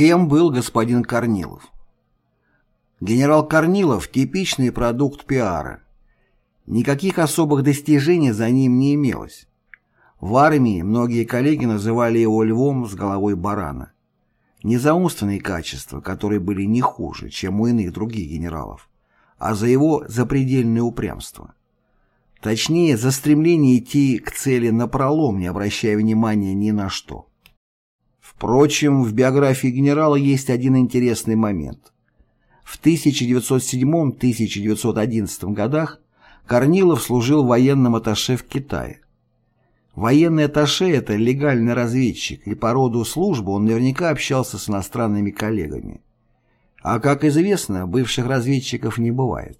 Кем был господин Корнилов? Генерал Корнилов – типичный продукт пиара. Никаких особых достижений за ним не имелось. В армии многие коллеги называли его львом с головой барана. Не за умственные качества, которые были не хуже, чем у иных других генералов, а за его запредельное упрямство. Точнее, за стремление идти к цели напролом, не обращая внимания ни на что. Впрочем, в биографии генерала есть один интересный момент. В 1907-1911 годах Корнилов служил военным атташе в Китае. Военный атташе – это легальный разведчик, и по роду службы он наверняка общался с иностранными коллегами. А как известно, бывших разведчиков не бывает.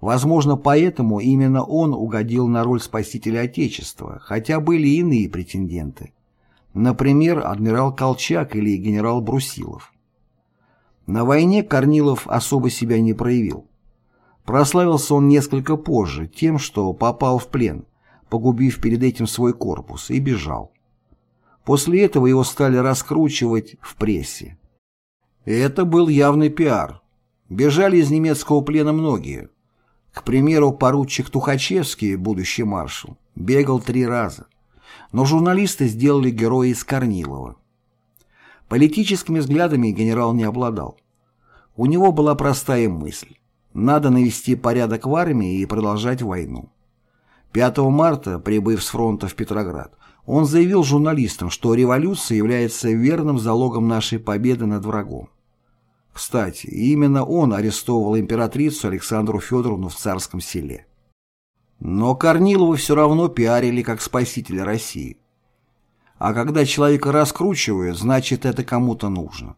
Возможно, поэтому именно он угодил на роль спасителя Отечества, хотя были иные претенденты. Например, адмирал Колчак или генерал Брусилов. На войне Корнилов особо себя не проявил. Прославился он несколько позже тем, что попал в плен, погубив перед этим свой корпус, и бежал. После этого его стали раскручивать в прессе. Это был явный пиар. Бежали из немецкого плена многие. К примеру, поручик Тухачевский, будущий маршал, бегал три раза но журналисты сделали героя из Корнилова. Политическими взглядами генерал не обладал. У него была простая мысль. Надо навести порядок в армии и продолжать войну. 5 марта, прибыв с фронта в Петроград, он заявил журналистам, что революция является верным залогом нашей победы над врагом. Кстати, именно он арестовывал императрицу Александру Федоровну в Царском селе. Но Корнилова все равно пиарили как спасителя России. А когда человека раскручивают, значит это кому-то нужно.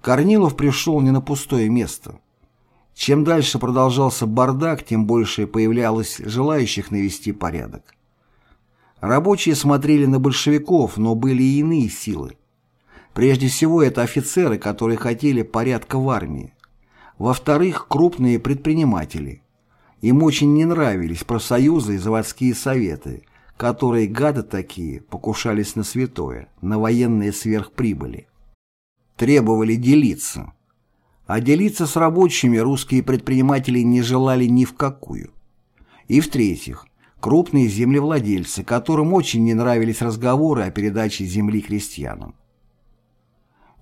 Корнилов пришел не на пустое место. Чем дальше продолжался бардак, тем больше появлялось желающих навести порядок. Рабочие смотрели на большевиков, но были и иные силы. Прежде всего, это офицеры, которые хотели порядка в армии. Во-вторых, крупные предприниматели – им очень не нравились профсоюзы и заводские советы, которые, гады такие, покушались на святое, на военные сверхприбыли. Требовали делиться. А делиться с рабочими русские предприниматели не желали ни в какую. И в-третьих, крупные землевладельцы, которым очень не нравились разговоры о передаче земли крестьянам.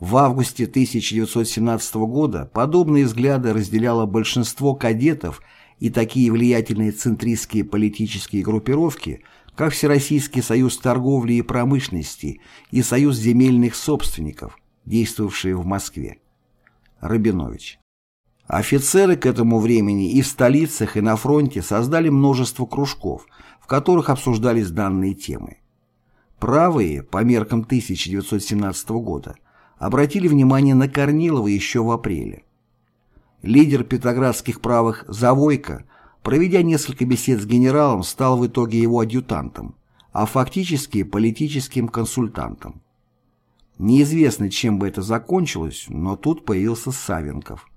В августе 1917 года подобные взгляды разделяло большинство кадетов и такие влиятельные центристские политические группировки, как Всероссийский союз торговли и промышленности и Союз земельных собственников, действовавшие в Москве. Рабинович. Офицеры к этому времени и в столицах, и на фронте создали множество кружков, в которых обсуждались данные темы. Правые, по меркам 1917 года, обратили внимание на Корнилова еще в апреле. Лидер петроградских правых Завойко, проведя несколько бесед с генералом, стал в итоге его адъютантом, а фактически политическим консультантом. Неизвестно, чем бы это закончилось, но тут появился Савенков.